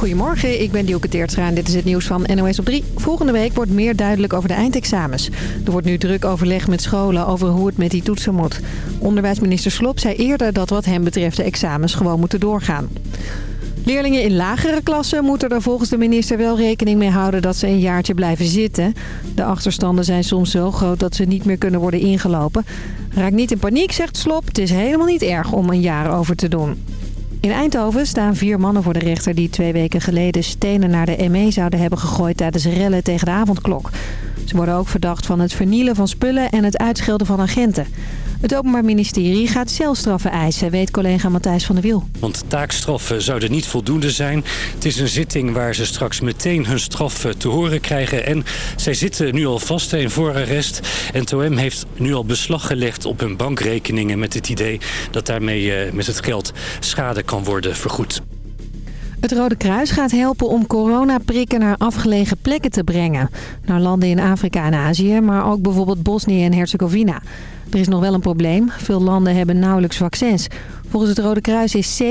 Goedemorgen, ik ben Dielke Teertstra en dit is het nieuws van NOS op 3. Volgende week wordt meer duidelijk over de eindexamens. Er wordt nu druk overleg met scholen over hoe het met die toetsen moet. Onderwijsminister Slop zei eerder dat wat hem betreft de examens gewoon moeten doorgaan. Leerlingen in lagere klassen moeten er volgens de minister wel rekening mee houden dat ze een jaartje blijven zitten. De achterstanden zijn soms zo groot dat ze niet meer kunnen worden ingelopen. Raak niet in paniek, zegt Slop. Het is helemaal niet erg om een jaar over te doen. In Eindhoven staan vier mannen voor de rechter die twee weken geleden stenen naar de ME zouden hebben gegooid tijdens rellen tegen de avondklok. Ze worden ook verdacht van het vernielen van spullen en het uitschelden van agenten. Het Openbaar Ministerie gaat celstraffen eisen, weet collega Matthijs van der Wiel. Want taakstraffen zouden niet voldoende zijn. Het is een zitting waar ze straks meteen hun straf te horen krijgen. En zij zitten nu al vast in voorarrest. En TOM heeft nu al beslag gelegd op hun bankrekeningen... met het idee dat daarmee eh, met het geld schade kan worden vergoed. Het Rode Kruis gaat helpen om coronaprikken naar afgelegen plekken te brengen. Naar landen in Afrika en Azië, maar ook bijvoorbeeld Bosnië en Herzegovina. Er is nog wel een probleem. Veel landen hebben nauwelijks vaccins. Volgens het Rode Kruis is 70%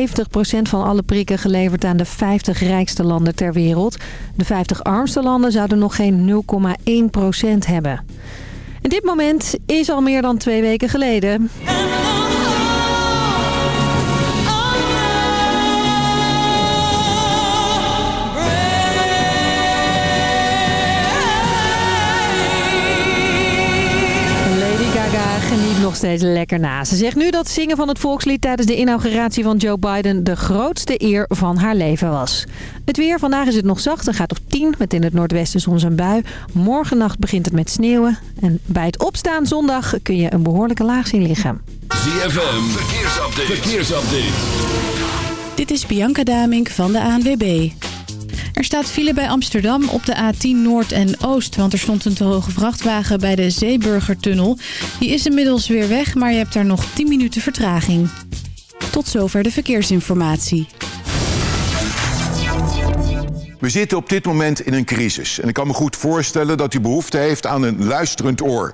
van alle prikken geleverd aan de 50 rijkste landen ter wereld. De 50 armste landen zouden nog geen 0,1% hebben. En dit moment is al meer dan twee weken geleden. Nog steeds lekker na. Ze zegt nu dat zingen van het volkslied tijdens de inauguratie van Joe Biden de grootste eer van haar leven was. Het weer, vandaag is het nog zacht en gaat op 10 met in het noordwesten soms een bui. Morgennacht begint het met sneeuwen. En bij het opstaan zondag kun je een behoorlijke laag zien liggen. ZFM, verkeersupdate. verkeersupdate. Dit is Bianca Damink van de ANWB. Er staat file bij Amsterdam op de A10 Noord en Oost. Want er stond een te hoge vrachtwagen bij de Zeeburgertunnel. Die is inmiddels weer weg, maar je hebt daar nog 10 minuten vertraging. Tot zover de verkeersinformatie. We zitten op dit moment in een crisis. En ik kan me goed voorstellen dat u behoefte heeft aan een luisterend oor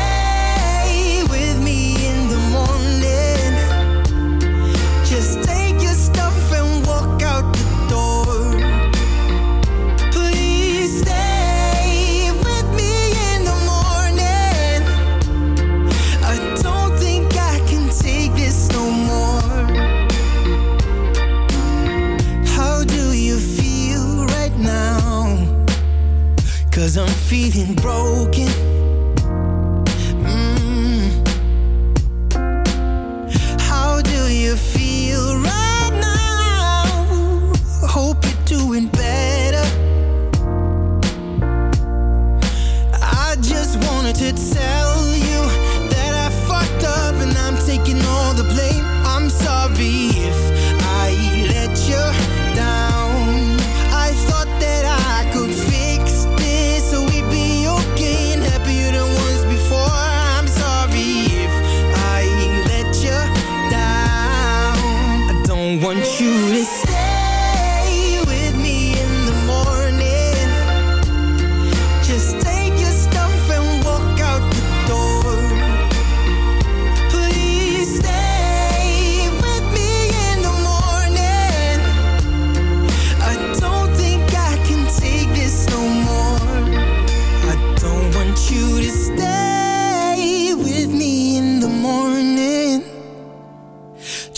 feeling broken.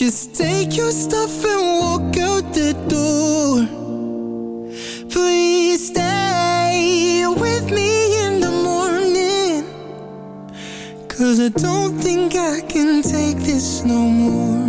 Just take your stuff and walk out the door. Please stay with me in the morning Cause I don't think I can take this no more.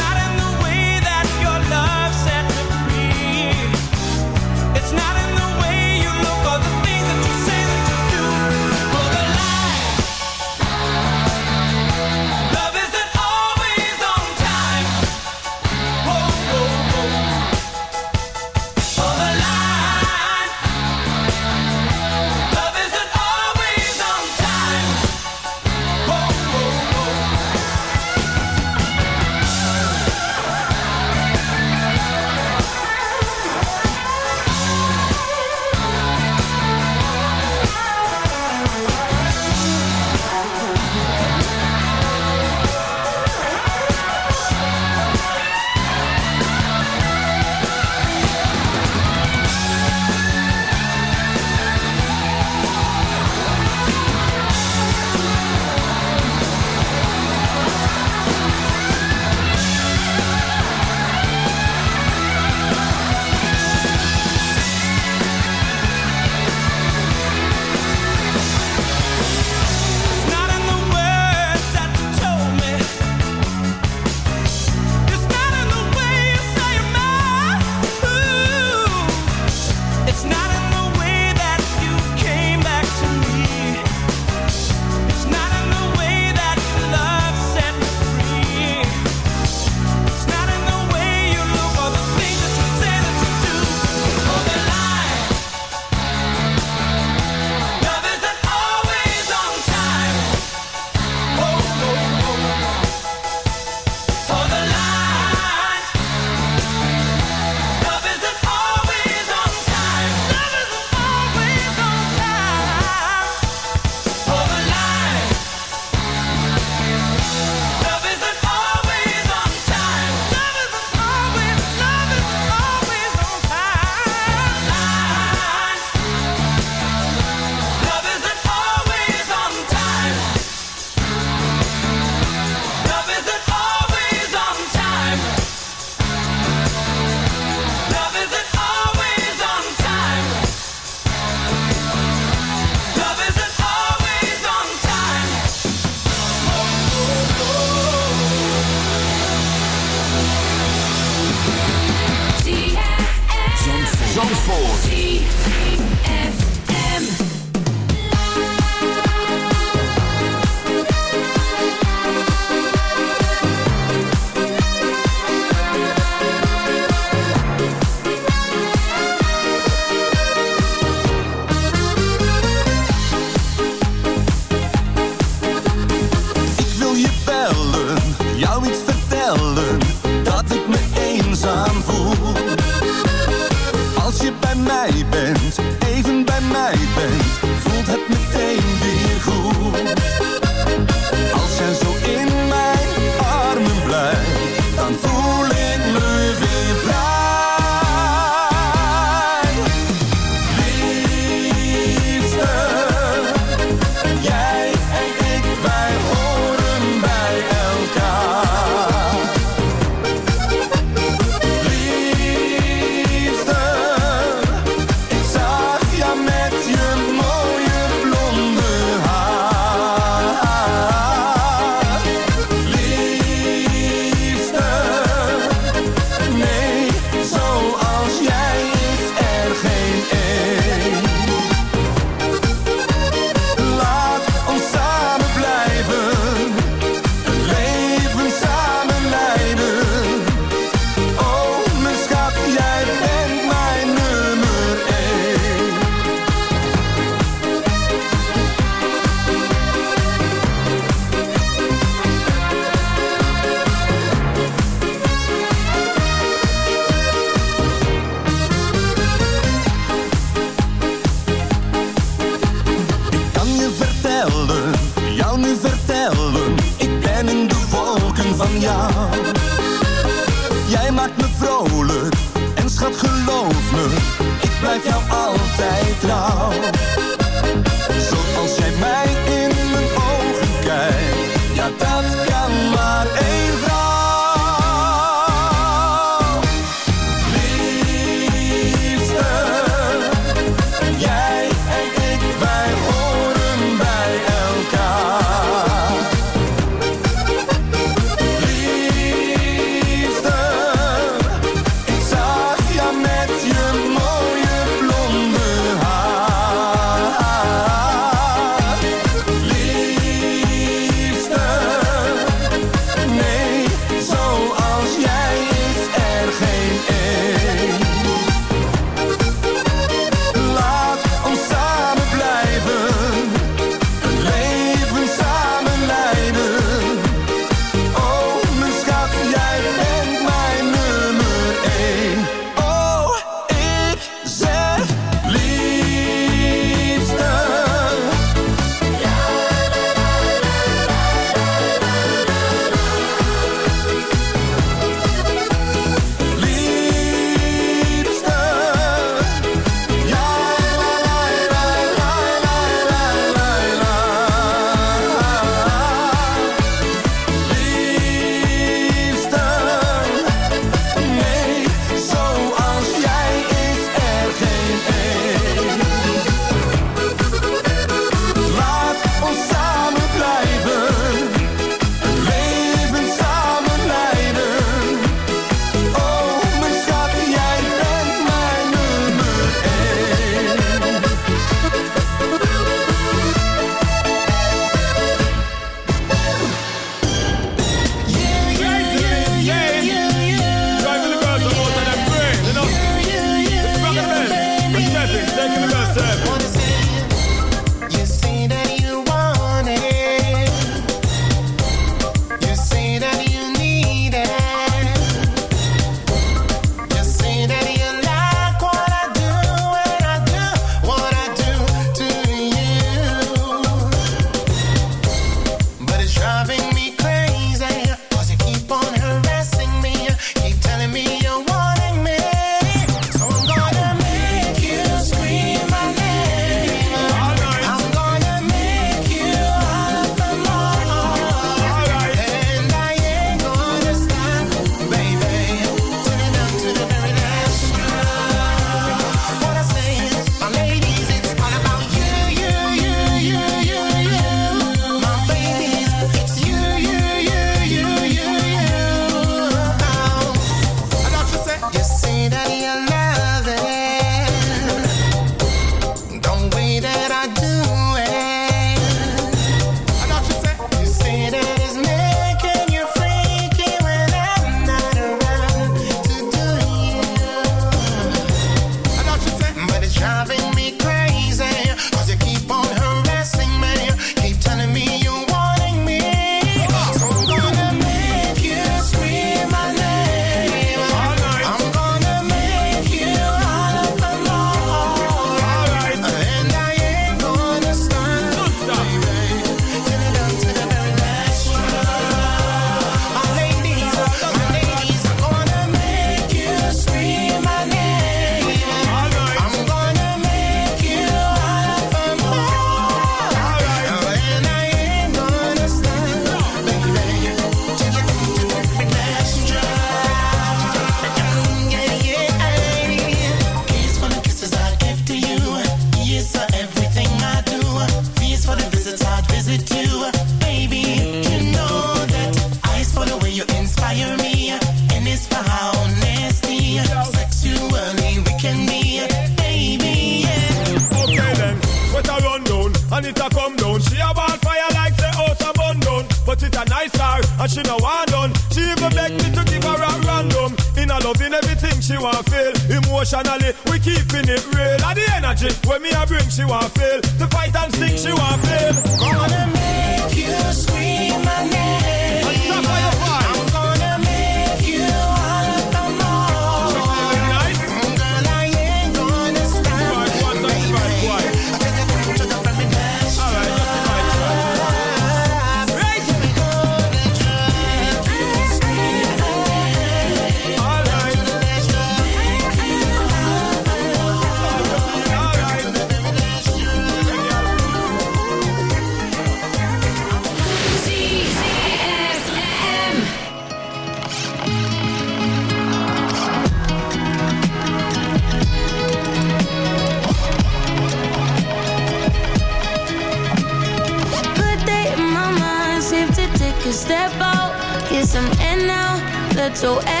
so.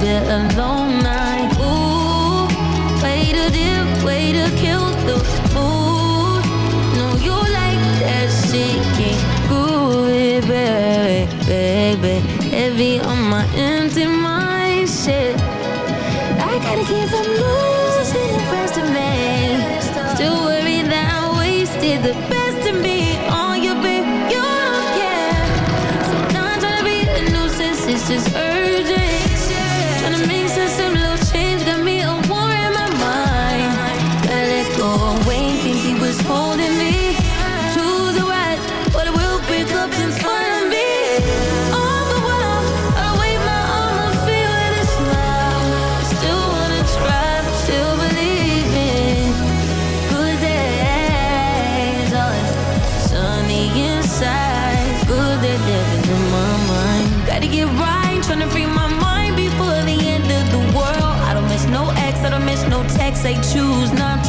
bit alone night. Ooh, way to way to kill the mood. No, you like that shit, can't baby, baby. Heavy on my empty mind, shit. I gotta keep from losing the rest of me. Still that I wasted the best of me on babe. You don't care. Sometimes be a just.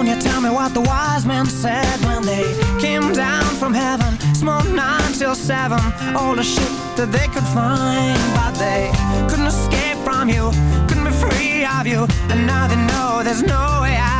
Won't you tell me what the wise men said when they came down from heaven? Smoked nine till seven, all the shit that they could find. But they couldn't escape from you, couldn't be free of you. And now they know there's no way out.